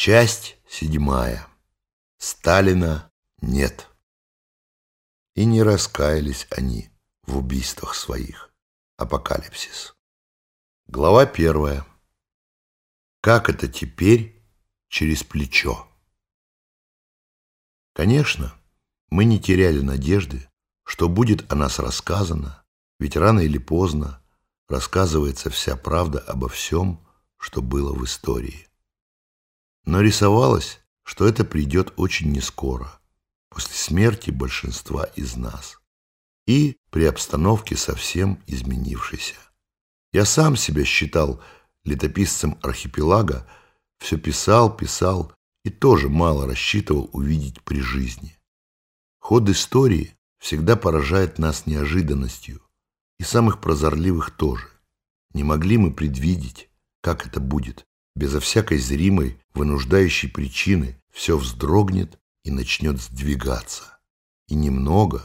Часть седьмая. Сталина нет. И не раскаялись они в убийствах своих. Апокалипсис. Глава первая. Как это теперь через плечо? Конечно, мы не теряли надежды, что будет о нас рассказано, ведь рано или поздно рассказывается вся правда обо всем, что было в истории. Но рисовалось, что это придет очень нескоро, после смерти большинства из нас и при обстановке совсем изменившейся. Я сам себя считал летописцем архипелага, все писал, писал и тоже мало рассчитывал увидеть при жизни. Ход истории всегда поражает нас неожиданностью, и самых прозорливых тоже. Не могли мы предвидеть, как это будет, безо всякой зримой, вынуждающей причины, все вздрогнет и начнет сдвигаться. И немного,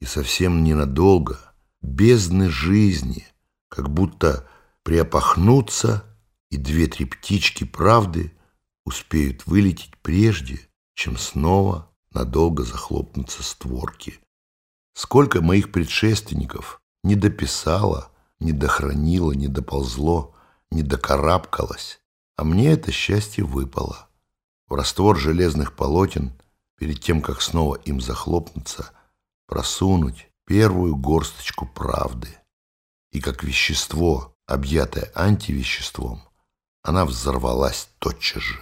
и совсем ненадолго, бездны жизни, как будто приопахнуться, и две-три птички правды успеют вылететь прежде, чем снова надолго захлопнутся створки. Сколько моих предшественников не дописало, не дохранило, не доползло, не докарабкалось, а мне это счастье выпало. В раствор железных полотен, перед тем, как снова им захлопнуться, просунуть первую горсточку правды. И как вещество, объятое антивеществом, она взорвалась тотчас же.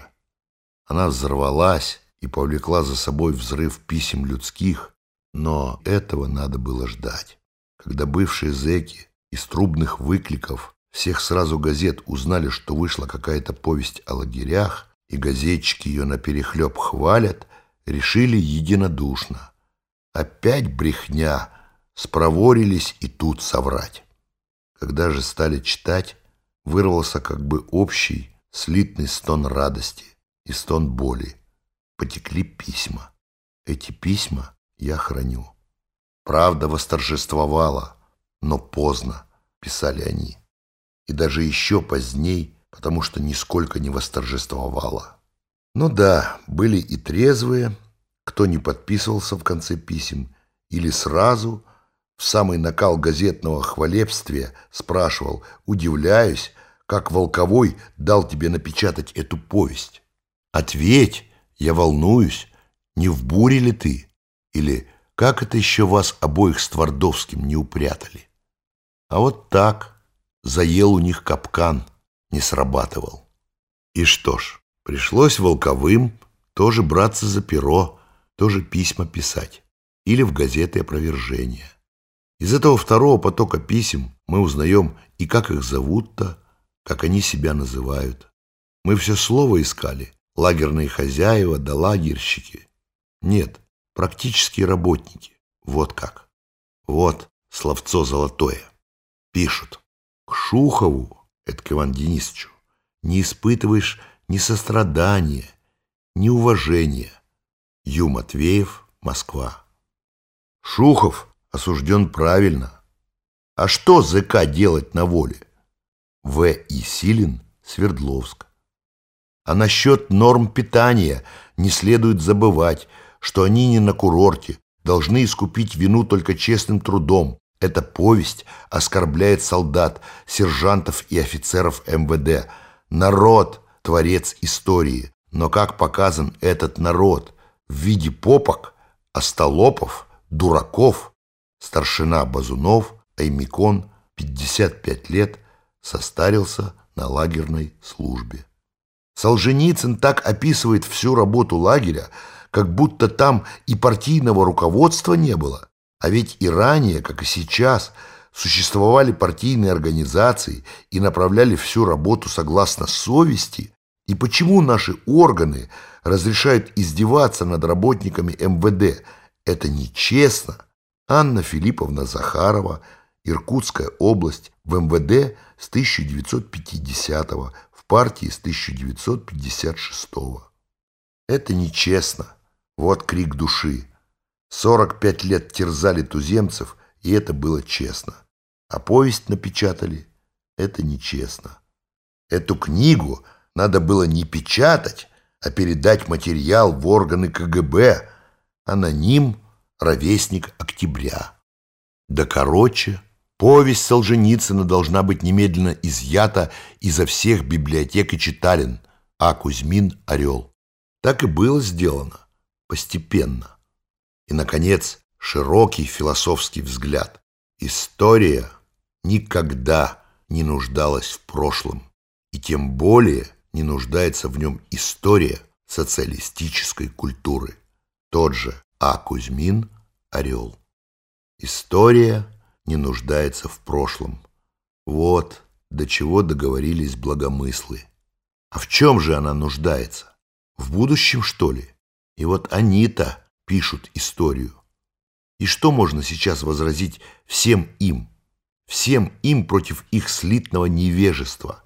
Она взорвалась и повлекла за собой взрыв писем людских, но этого надо было ждать. Когда бывшие зэки из трубных выкликов всех сразу газет узнали, что вышла какая-то повесть о лагерях, и газетчики ее наперехлеб хвалят, решили единодушно. Опять брехня, спроворились и тут соврать. Когда же стали читать, вырвался как бы общий, слитный стон радости и стон боли. Потекли письма. Эти письма я храню. Правда восторжествовала, но поздно, писали они и даже еще поздней, потому что нисколько не восторжествовала. Ну да, были и трезвые, кто не подписывался в конце писем, или сразу, в самый накал газетного хвалебствия, спрашивал, удивляюсь, как Волковой дал тебе напечатать эту повесть. Ответь, я волнуюсь, не в буре ли ты? Или как это еще вас обоих с Твардовским не упрятали? А вот так, заел у них капкан, не срабатывал. И что ж, пришлось волковым тоже браться за перо, тоже письма писать или в газеты опровержения. Из этого второго потока писем мы узнаем и как их зовут-то, как они себя называют. Мы все слово искали, лагерные хозяева да лагерщики. Нет, практические работники. Вот как. Вот словцо золотое. Пишут. Шухову, это к Ивану Денисовичу, не испытываешь ни сострадания, ни уважения. Ю. Матвеев, Москва. Шухов осужден правильно. А что ЗК делать на воле? В. И. Силин, Свердловск. А насчет норм питания не следует забывать, что они не на курорте, должны искупить вину только честным трудом, эта повесть оскорбляет солдат, сержантов и офицеров МВД. Народ – творец истории. Но как показан этот народ? В виде попок, остолопов, дураков. Старшина Базунов, Аймикон, 55 лет, состарился на лагерной службе. Солженицын так описывает всю работу лагеря, как будто там и партийного руководства не было. А ведь и ранее, как и сейчас, существовали партийные организации и направляли всю работу согласно совести. И почему наши органы разрешают издеваться над работниками МВД? Это нечестно. Анна Филипповна Захарова, Иркутская область, в МВД с 1950 в партии с 1956 -го. Это нечестно. Вот крик души. 45 лет терзали туземцев, и это было честно. А повесть напечатали – это нечестно. Эту книгу надо было не печатать, а передать материал в органы КГБ. Аноним — ровесник октября. Да короче, повесть Солженицына должна быть немедленно изъята изо всех библиотек и читален, а Кузьмин — орел. Так и было сделано, постепенно. И, наконец, широкий философский взгляд. История никогда не нуждалась в прошлом, и тем более не нуждается в нем история социалистической культуры. Тот же А. Кузьмин «Орел». История не нуждается в прошлом. Вот до чего договорились благомыслы. А в чем же она нуждается? В будущем, что ли? И вот они-то пишут историю. И что можно сейчас возразить всем им? Всем им против их слитного невежества.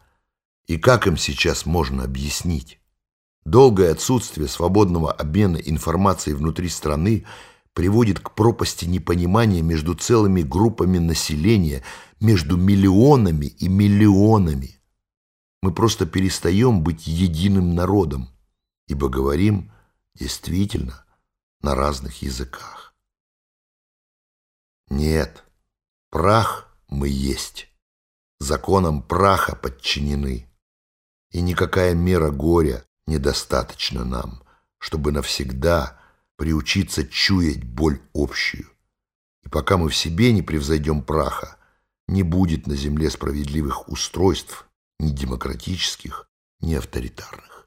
И как им сейчас можно объяснить? Долгое отсутствие свободного обмена информацией внутри страны приводит к пропасти непонимания между целыми группами населения, между миллионами и миллионами. Мы просто перестаем быть единым народом, ибо говорим действительно на разных языках. Нет, прах мы есть, законам праха подчинены, и никакая мера горя недостаточно нам, чтобы навсегда приучиться чуять боль общую. И пока мы в себе не превзойдем праха, не будет на земле справедливых устройств, ни демократических, ни авторитарных.